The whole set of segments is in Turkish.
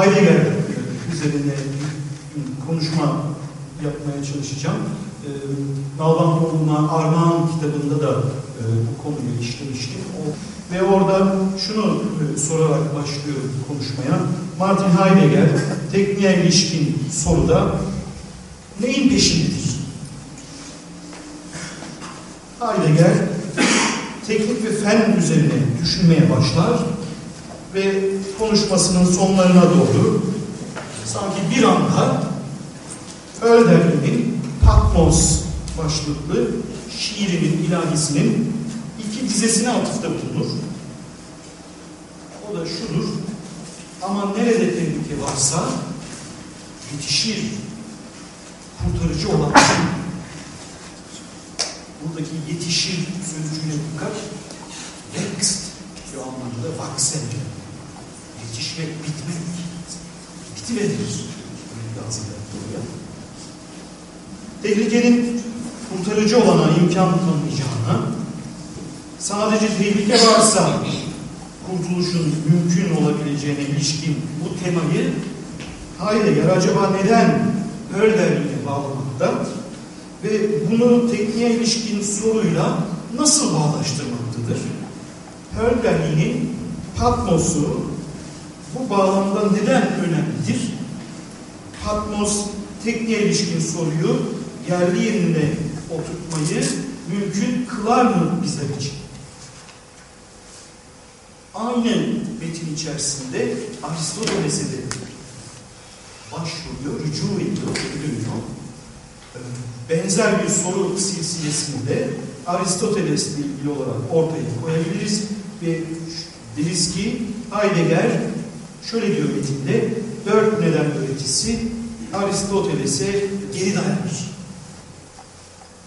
Heidegger üzerine konuşma yapmaya çalışacağım. E, Nalban Toplum'a Armağan kitabında da e, bu konuyu işlemiştim. O, ve orada şunu e, sorarak başlıyorum konuşmaya. Martin Heidegger tekniğe ilişkin soruda neyin peşindedir? Heidegger teknik ve fen üzerine düşünmeye başlar ve konuşmasının sonlarına doğru sanki bir anda Hölderlin'in Patmos başlıklı şiirinin, ilahisinin iki dizesine atıfta bulunur. O da şudur. Ama nerede tehlike varsa yetişir kurtarıcı olan buradaki yetişir sözcüğüne dikkat next diyor anlamda vaksen yetişmek, bitmek bitiverir. Tehlikenin kurtarıcı olana imkan tanımayacağına sadece tehlike varsa kurtuluşun mümkün olabileceğine ilişkin bu temayı Heidegger acaba neden Hölderlin'e bağlamakta ve bunu tekniğe ilişkin soruyla nasıl bağlaştırmaktadır? Hölderlin'in Patmos'u bu bağlamda neden önemlidir? Patmos tekniğe ilişkin soruyu yerli yerine oturtmayı mümkün kılar mı bizler için? Aynı metin içerisinde Aristoteles'e de başvuruyor, rücu ediyor, dönüyor. Benzer bir soru silsilesinde Aristoteles'le ilgili olarak ortaya koyabiliriz ve deriz ki Heidegger şöyle diyor metinde dört neden öğretisi Aristoteles'e geri dayanır.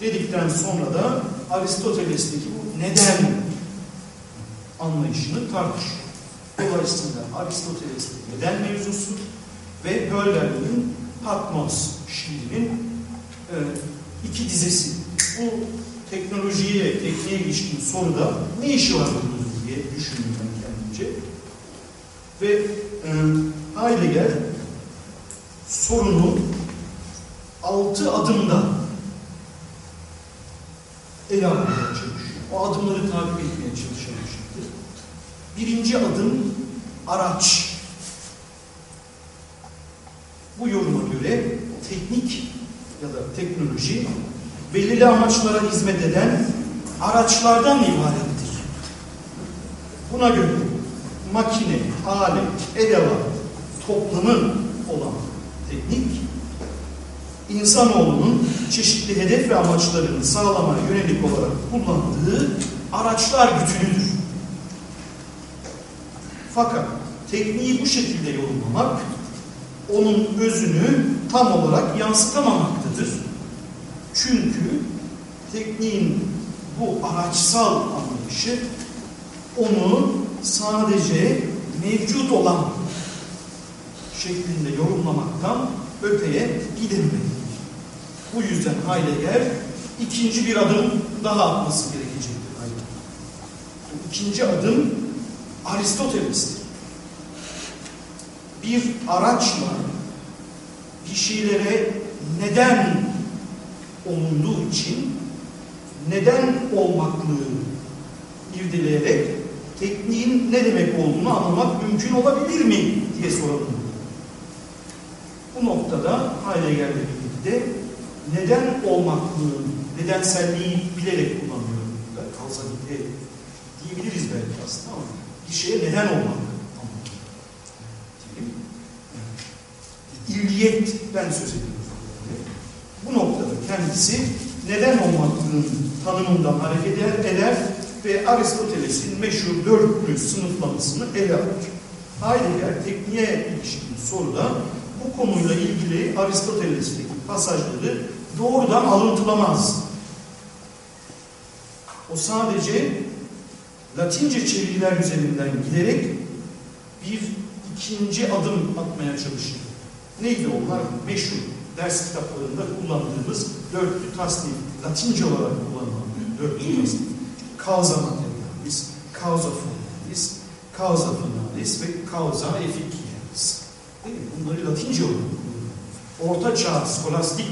Dedikten sonra da Aristoteles'teki bu neden anlayışını tartışıyor. Dolayısıyla Aristoteles'teki neden mevzusu ve Hölderlin'in Patmos şiirinin e, iki dizesi. Bu teknolojiye, tekniğe ilişkin soruda ne işi var bunun diye düşündüm ben kendimce. Ve Heidegger sorunu altı adımda ele almaya çalışıyor. O adımları takip etmeye çalışmıştır. Birinci adım araç. Bu yoruma göre teknik ya da teknoloji belirli amaçlara hizmet eden araçlardan ibarettir. Buna göre makine, alet, edevat, toplamı olan teknik insanoğlunun çeşitli hedef ve amaçlarını sağlamaya yönelik olarak kullandığı araçlar bütünüdür. Fakat tekniği bu şekilde yorumlamak onun özünü tam olarak yansıtamamaktadır. Çünkü tekniğin bu araçsal anlayışı onu sadece mevcut olan şeklinde yorumlamaktan öteye gidememektedir. Bu yüzden Heidegger ikinci bir adım daha atması gerekecektir. Bu ikinci adım Aristoteles'tir. Bir araçla bir şeylere neden olunduğu için neden olmaklığı irdeleyerek tekniğin ne demek olduğunu anlamak mümkün olabilir mi diye soralım. Bu noktada Heidegger'le birlikte neden olmaklığı, nedenselliği bilerek kullanıyorum. Kauzalite diyebiliriz belki aslında ama bir şeye neden olmak İlliyetten söz ediyoruz. Bu noktada kendisi neden olmaklığın tanımından hareket eder ve Aristoteles'in meşhur dörtlü sınıflamasını ele alır. Heidegger tekniğe ilişkin soruda bu konuyla ilgili Aristoteles'teki pasajları doğrudan alıntılamaz. O sadece Latince çeviriler üzerinden giderek bir ikinci adım atmaya çalışır. Neydi onlar? Meşhur ders kitaplarında kullandığımız dörtlü tasnif, Latince olarak kullanılan dörtlü tasnif. Causa materialis, causa formalis, causa finalis ve causa efficiens. Bunları Latince olarak Orta Çağ skolastik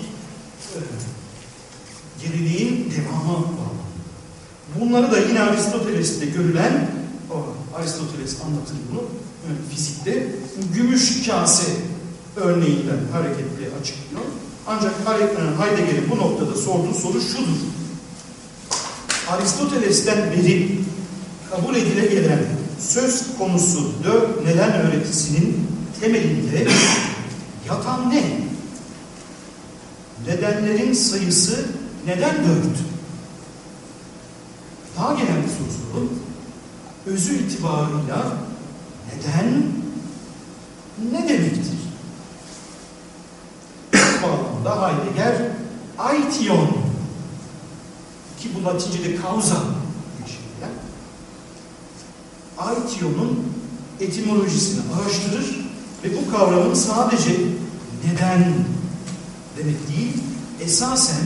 e, geriliğin devamı var. Bunları da yine Aristoteles'te görülen, Aristoteles anlatır bunu fizikte, gümüş kase örneğinden hareketle açıklıyor. Ancak Heidegger'in bu noktada sorduğu soru şudur. Aristoteles'ten beri kabul edile gelen söz konusu dört neden öğretisinin temelinde yatan ne? Nedenlerin sayısı neden dört? Daha genel bir soru. Özü itibarıyla neden ne demektir? Bu bağlamda Heidegger aition ki bu Latince'de causa geçirilen aition'un etimolojisini araştırır ve bu kavramın sadece neden demek değil, esasen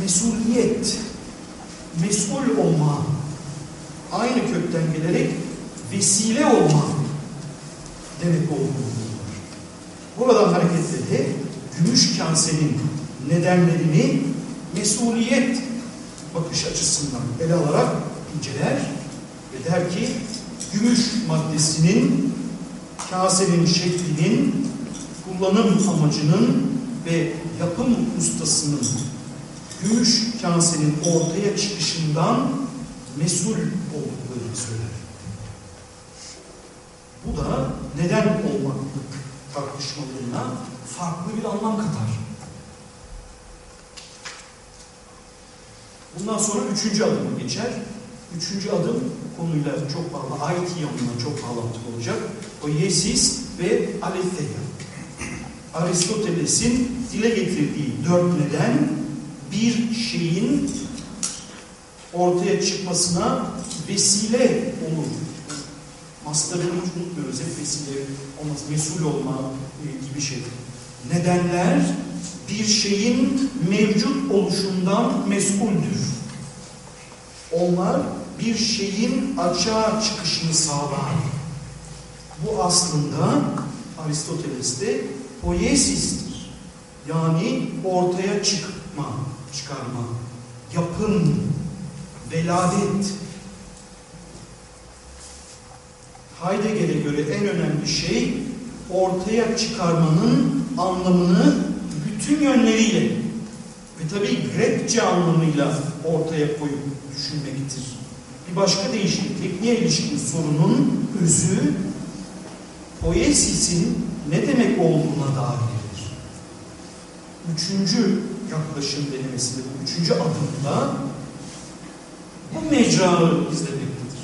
mesuliyet, mesul olma, aynı kökten gelerek vesile olma demek olduğunu Buradan hareketle gümüş kasenin nedenlerini mesuliyet bakış açısından ele alarak inceler ve der ki gümüş maddesinin kasenin şeklinin kullanım amacının ve yapım ustasının gümüş kasenin ortaya çıkışından mesul olduklarını söyler. Bu da neden olmaklık tartışmalarına farklı bir anlam katar. Bundan sonra üçüncü adıma geçer. Üçüncü adım konuyla çok bağlı, IT yanına çok bağlantılı olacak. O Yesis ve Aletheia. Aristoteles'in dile getirdiği dört neden bir şeyin ortaya çıkmasına vesile olur. Mastarını unutmuyoruz. Hep vesile olmaz. Mesul olma e, gibi şey. Nedenler bir şeyin mevcut oluşundan mesuldür. Onlar bir şeyin açığa çıkışını sağlar. Bu aslında Aristoteles'te poiesistir. Yani ortaya çıkma, çıkarma, yapım, veladet. Heidegger'e göre en önemli şey ortaya çıkarmanın anlamını bütün yönleriyle ve tabii Grekçe anlamıyla ortaya koyup düşünmektir. Bir başka deyişle tekniğe ilişkin sorunun özü poesisin ne demek olduğuna dairdir. Üçüncü yaklaşım denemesinde, bu üçüncü adımda bu mecrayı izlemektedir.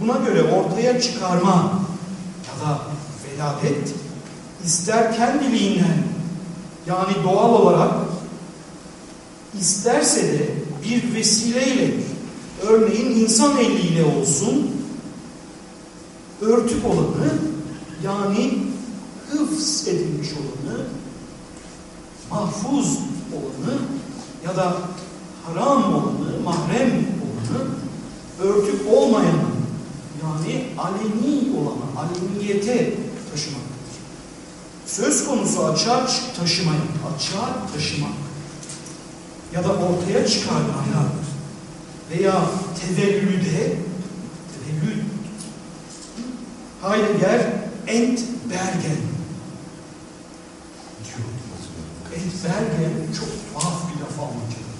Buna göre ortaya çıkarma ya da veladet ister kendiliğinden yani doğal olarak isterse de bir vesileyle örneğin insan eliyle olsun örtük olanı yani hıfz edilmiş olanı mahfuz olanı ya da haram olanı, mahrem olanı örtük olmayanı yani aleni olanı, aleniyete taşımaktır. Söz konusu açığa taşımayı, açığa taşımak ya da ortaya çıkarmaya veya tevellüde tevellüd Heidegger Entbergen diyor. Entbergen çok tuhaf bir laf anlatıyor.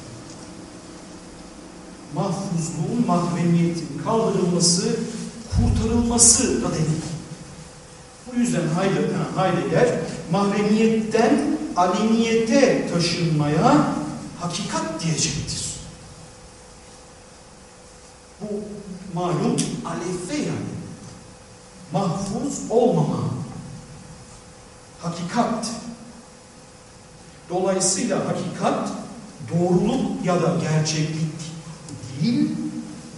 Mahfuzluğun, mahremiyetin kaldırılması, kurtarılması da demek. Bu yüzden Heidegger mahremiyetten aleniyete taşınmaya hakikat diyecektir. Bu malum alefe yani. Mahfuz olmama. Hakikat. Dolayısıyla hakikat doğruluk ya da gerçeklik değil,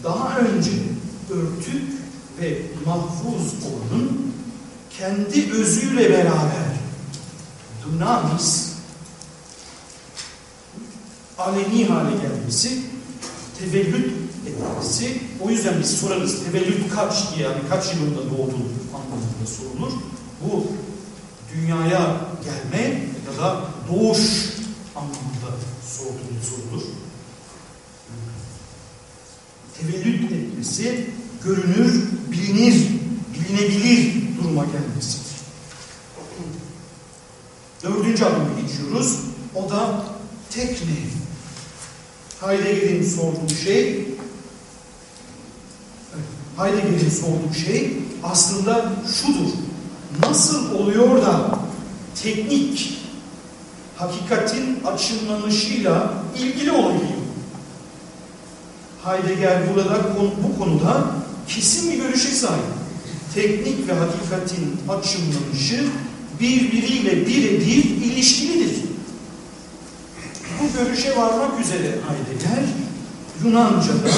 daha önce örtük ve mahfuz olanın kendi özüyle beraber dunamis aleni hale gelmesi, tevellüt etmesi. O yüzden biz sorarız tevellüt kaç diye yani kaç yılında doğdu anlamında sorulur. Bu dünyaya gelme ya da doğuş anlamında sorduğu sorudur. Tevellüt etmesi görünür, bilinir, bilinebilir duruma gelmesidir. Dördüncü adıma geçiyoruz. O da tekne. Heidegger'in sorduğu şey Heidegger'in sorduğu şey aslında şudur. Nasıl oluyor da teknik hakikatin açımlanışıyla ilgili olabiliyor? Heidegger burada bu konuda kesin bir görüşe sahip. Teknik ve hakikatin açımlanışı birbiriyle birebir ilişkilidir. Bu görüşe varmak üzere Heidegger Yunanca'da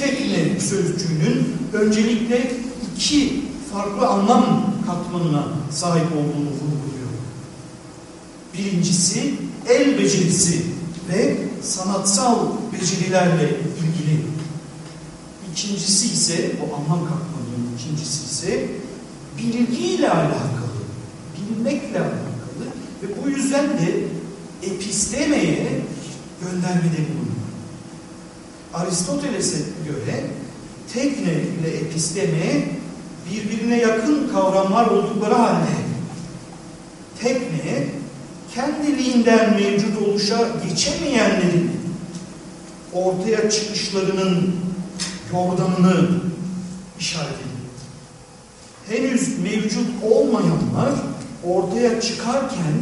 tekne sözcüğünün öncelikle iki farklı anlam katmanına sahip olduğunu vurguluyor. Birincisi el becerisi ve sanatsal becerilerle ilgili. İkincisi ise o anlam katmanının ikincisi ise bilgiyle alakalı, bilmekle alakalı ve bu yüzden de epistemeye göndermede bulunuyor. Aristoteles'e göre tekne ile episteme birbirine yakın kavramlar oldukları halde tekne kendiliğinden mevcut oluşa geçemeyenlerin ortaya çıkışlarının yordamını işaret ediyor. Henüz mevcut olmayanlar ortaya çıkarken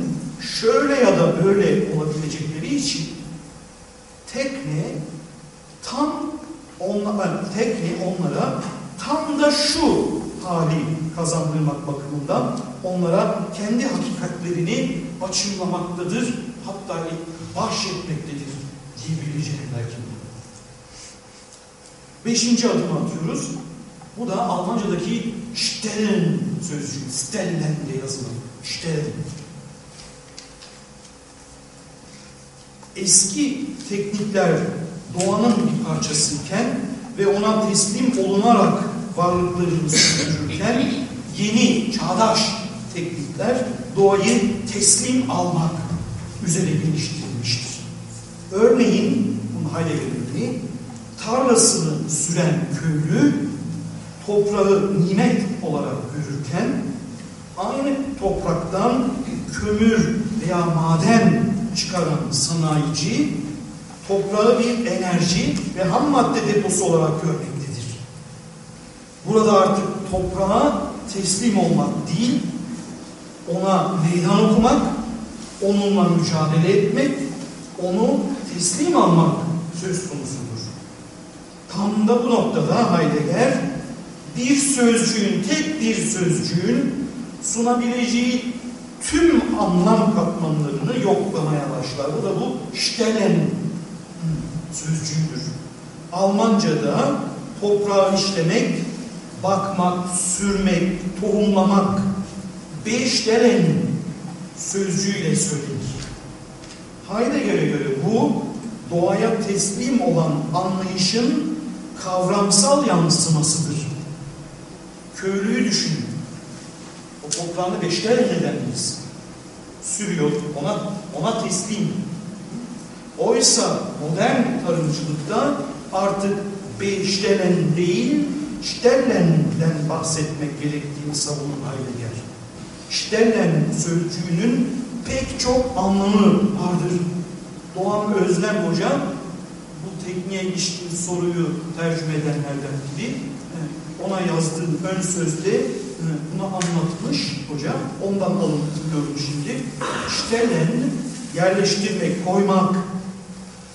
şöyle ya da böyle olabilecekleri için tekne tam onlara, tekne onlara tam da şu hali kazandırmak bakımından onlara kendi hakikatlerini açımlamaktadır. Hatta bahşetmektedir diyebileceğim belki. Beşinci adımı atıyoruz. Bu da Almanca'daki Stellen sözcüğü. Stellen diye yazılan. Stellen. Eski teknikler doğanın bir parçasıyken ve ona teslim olunarak varlıklarını sürdürürken yeni, çağdaş teknikler doğayı teslim almak üzere geliştirilmiştir. Örneğin, bunu Heidegger örneği, tarlasını süren köylü toprağı nimet olarak görürken aynı topraktan kömür veya maden çıkaran sanayici toprağı bir enerji ve ham madde deposu olarak görmektedir. Burada artık toprağa teslim olmak değil, ona meydan okumak, onunla mücadele etmek, onu teslim almak söz konusudur. Tam da bu noktada Heidegger bir sözcüğün, tek bir sözcüğün sunabileceği tüm anlam katmanlarını yoklamaya başlar. Bu da bu Stellen sözcüğüdür. Almanca'da toprağı işlemek, bakmak, sürmek, tohumlamak beştelen sözcüğüyle söylenir. Heidegger'e göre bu doğaya teslim olan anlayışın kavramsal yansımasıdır. Köylüyü düşünün. O toprağını beşler eden biz. Sürüyor, ona, ona teslim. Oysa modern tarımcılıkta artık beştelen değil, Stellen'den bahsetmek gerektiğini savunur Heidegger. Stellen sözcüğünün pek çok anlamı vardır. Doğan Özlem Hoca tekniğe ilişkin soruyu tercüme edenlerden biri. Ona yazdığım ön sözde bunu anlatmış hoca. Ondan alıntılıyorum şimdi. Stellen yerleştirmek, koymak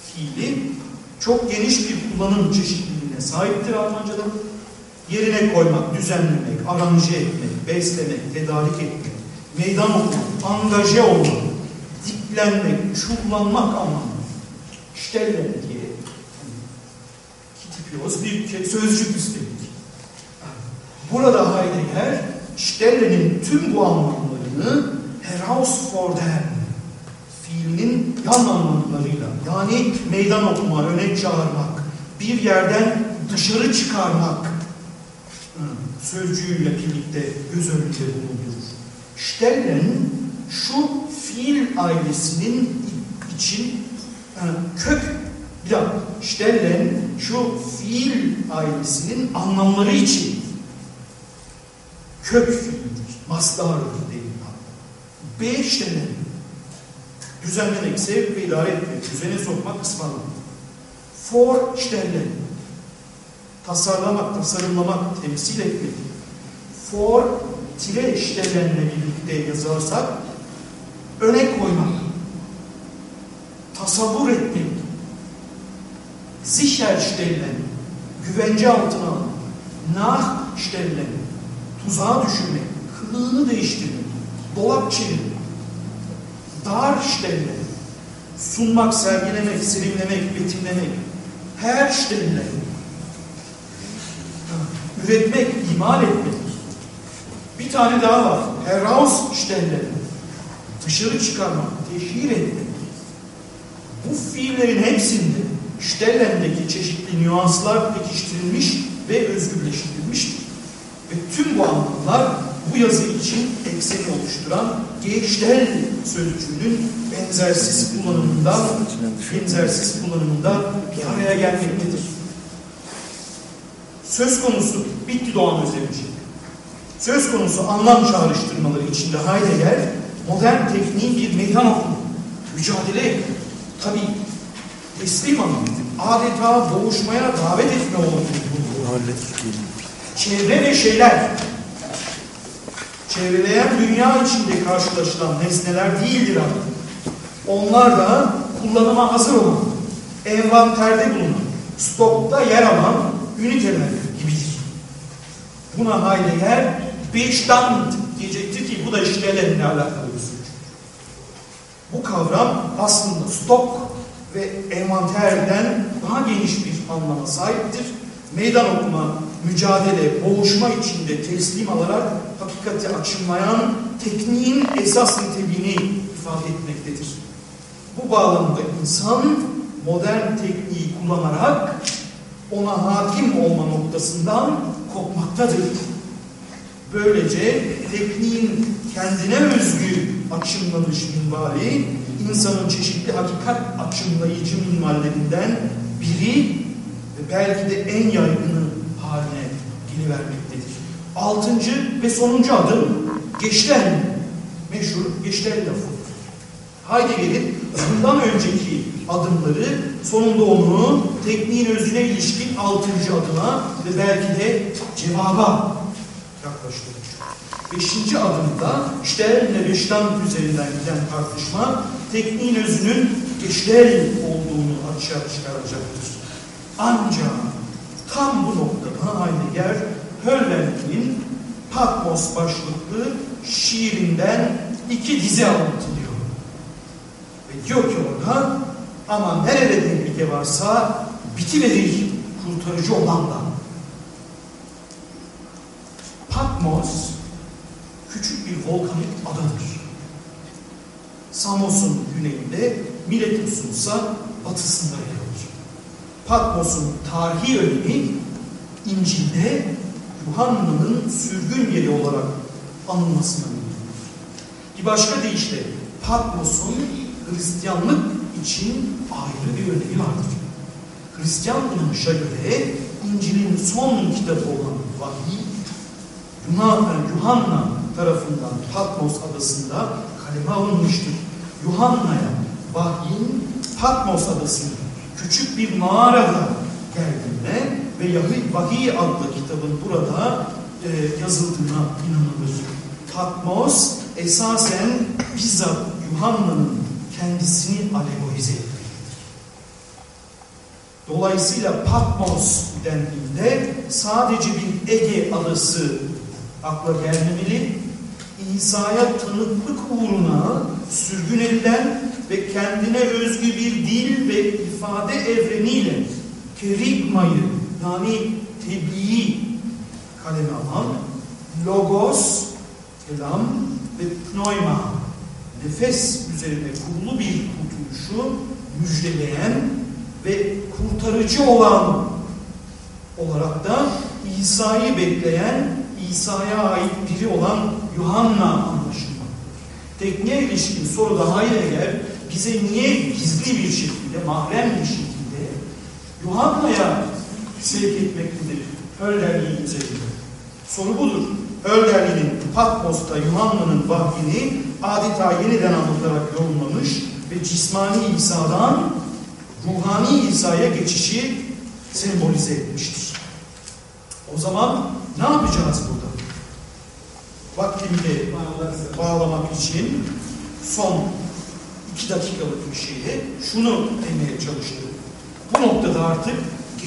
fiili çok geniş bir kullanım çeşitliliğine sahiptir Almanca'da. Yerine koymak, düzenlemek, aranje etmek, beslemek, tedarik etmek, meydan okumak, angaje olmak, diplenmek, çullanmak anlamında. Stellen diye kitipiyoz bir sözcük üstelik. Burada Heidegger Stellen'in tüm bu anlamlarını herausfordern fiilinin yan anlamlarıyla yani meydan okuma, öne çağırmak, bir yerden dışarı çıkarmak sözcüğüyle birlikte göz önünde bulundurur. Stellen şu fiil ailesinin için kök bir dakika, Stellen şu fiil ailesinin anlamları için kök fiildir, mastardır değil. B Stellen düzenlemek, sevk ve idare etmek, düzene sokmak, ısmarlamak. For Stellen tasarlamak, tasarımlamak, temsil etmek. For tire Stellen'le birlikte yazarsak öne koymak, tasavvur etmek, sicherstellen, güvence altına almak, nachstellen, tuzağa düşürmek, kılığını değiştirmek, dolap çevirmek, darstellen, sunmak, sergilemek, serimlemek, betimlemek, herstellen, üretmek, imal etmek. Bir tane daha var. Herausstellen, dışarı çıkarmak, teşhir etmek. Bu fiillerin hepsinde Stellen'deki çeşitli nüanslar pekiştirilmiş ve özgürleştirilmiştir. Ve tüm bu anlamlar bu yazı için ekseni oluşturan Geçtel sözcüğünün benzersiz kullanımından benzersiz kullanımında bir araya gelmektedir. Söz konusu bitti Doğan Özdemir. Söz konusu anlam çağrıştırmaları içinde Heidegger modern tekniğin bir meydan okuma, mücadele, tabi alma, adeta boğuşmaya davet etme olduğunu Çevre ve şeyler, çevreleyen dünya içinde karşılaşılan nesneler değildir artık. Onlar da kullanıma hazır olan, envanterde bulunan, stokta yer alan üniteler gibidir. Buna Heidegger Bestand diyecektir ki bu da işlerle alakalı bir söz. Bu kavram aslında stok ve envanterden daha geniş bir anlama sahiptir. Meydan okuma, mücadele, boğuşma içinde teslim alarak hakikati açılmayan tekniğin esas niteliğini ifade etmektedir. Bu bağlamda insan modern tekniği kullanarak ona hakim olma noktasından kopmaktadır. Böylece tekniğin kendine özgü açımlanış minvali insanın çeşitli hakikat açımlayıcı minvallerinden biri ve belki de en yaygını haline gelivermektedir. Altıncı ve sonuncu adım geçten meşhur geçten lafı. Heidegger'in bundan önceki adımları sonunda onu tekniğin özüne ilişkin altıncı adıma ve belki de cevaba yaklaştırır. Beşinci adımda Stern ile Beştant üzerinden giden tartışma tekniğin özünün geçler olduğunu açığa çıkaracaktır. Ancak tam bu noktada Heidegger Höllen'in Patmos başlıklı şiirinden iki dizi alıntılıyor. Ve diyor ki orada ama nerede tehlike varsa bitiverir kurtarıcı olandan. Patmos küçük bir volkanik adadır. Samos'un güneyinde, Miletus'un ise batısında yer alır. Patmos'un tarihi önemi İncil'de Yuhanna'nın sürgün yeri olarak anılmasına Bir başka deyişle Patmos'un Hristiyanlık için ayrı bir önemi vardır. Hristiyan inanışa göre İncil'in son kitabı olan vahiy Yuhanna tarafından Patmos adasında kaleme alınmıştır. Yuhanna'ya vahyin Patmos adasının küçük bir mağarada geldiğine ve Vahiy adlı kitabın burada e, yazıldığına inanılır. Patmos esasen bizzat Yuhanna'nın kendisini alevorize etmektedir. Dolayısıyla Patmos dendiğinde sadece bir Ege adası akla gelmemeli. İsa'ya tanıklık uğruna sürgün edilen ve kendine özgü bir dil ve ifade evreniyle kerigmayı yani tebliği kaleme alan logos, kelam ve pneuma nefes üzerine kurulu bir kurtuluşu müjdeleyen ve kurtarıcı olan olarak da İsa'yı bekleyen, İsa'ya ait biri olan Yuhanna anlaşılmak. Tekniğe ilişkin soruda Heidegger bize niye gizli bir şekilde, mahrem bir şekilde Yuhanna'ya sevk etmektedir Hölderlin üzerinde. Soru budur. Hölderlin'in Patmos'ta Yuhanna'nın vahyini adeta yeniden anlatarak yorumlamış ve cismani İsa'dan ruhani İsa'ya geçişi sembolize etmiştir. O zaman ne yapacağız burada? vaktimizi bağlamak için son iki dakikalık bir şeyi şunu demeye çalıştım. Bu noktada artık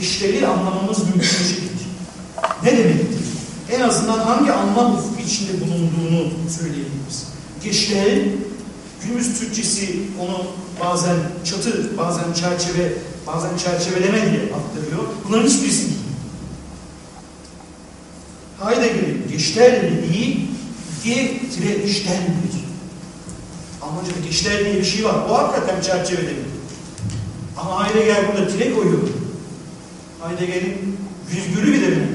işleri anlamamız mümkünleşecek. Ne demektir? En azından hangi anlam ufku içinde bulunduğunu söyleyebiliriz. Geçlerin günümüz Türkçesi onu bazen çatı, bazen çerçeve, bazen çerçeveleme diye aktarıyor. Bunların hiçbirisi değil. Heidegger'in Geçler'le değil, 2 tire 3'ten 1. Ama hocam dişler diye bir şey var. O hakikaten çerçevede mi? Ama Heidegger burada tire koyuyor. Heidegger'in virgülü bile mi?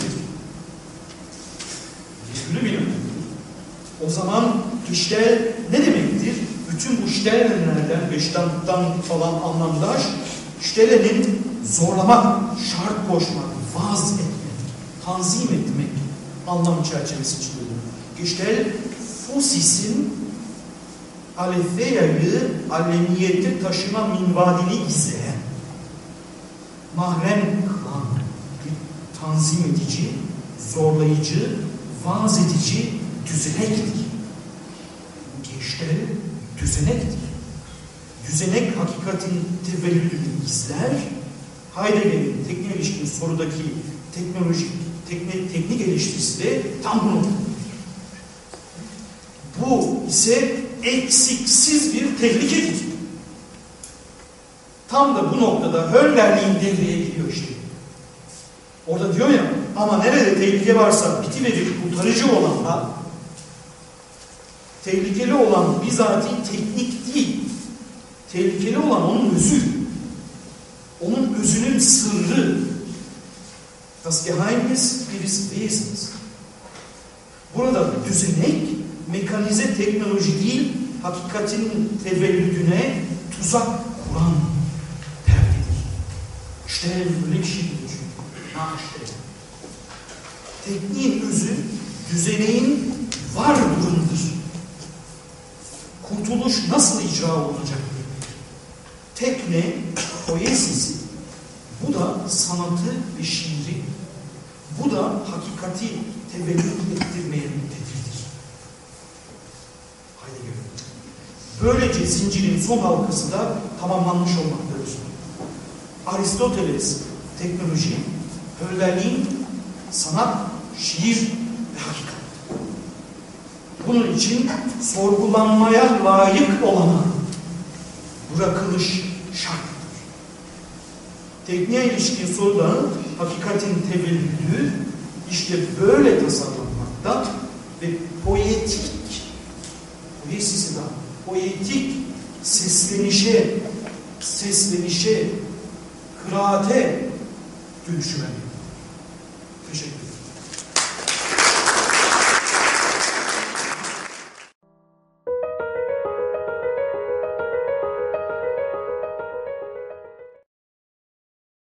Virgülü bile mi? O zaman işler ne demektir? Bütün bu işlerlerden, beştanlıktan falan anlamdaş, işlerenin zorlamak, şart koşmak, vaz etmek, tanzim etmek anlam çerçevesi içinde Geçtel Fusis'in Aletheya'yı alemiyette taşıma minvalini izleyen, mahrem kılan, tanzim edici, zorlayıcı, vaaz edici düzenektir. Geçtel düzenektir. Düzenek hakikatin tevellüdünü izler, Heidegger'in ilişkin sorudaki teknolojik, teknik, teknik eleştirisi de tam bunu bu ise eksiksiz bir tehlikedir. Tam da bu noktada Hölderlin devreye giriyor işte. Orada diyor ya ama nerede tehlike varsa bitiverir kurtarıcı olan da tehlikeli olan bizatihi teknik değil. Tehlikeli olan onun özü. Onun özünün sırrı. Das Geheimnis Wesens. Burada düzenek mekanize teknoloji değil, hakikatin tevellüdüne tuzak kuran perdedir. İşte böyle bir şeydir çünkü. Ha işte. Tekniğin özü düzeneğin var durumudur. Kurtuluş nasıl icra olacak? Tekne, poesisi, bu da sanatı ve şiiri, bu da hakikati tevellüt ettirmeye müddetirdir. Böylece zincirin son halkası da tamamlanmış olmaktadır. Aristoteles teknoloji, Hölderlin sanat, şiir ve hakikat. Bunun için sorgulanmaya layık olana bırakılış şarttır. Tekniğe ilişkin soruların hakikatin tevellüdü işte böyle tasarlanmakta ve poetik poesisi de poetik seslenişe seslenişe kıraate dönüşüme. Teşekkür.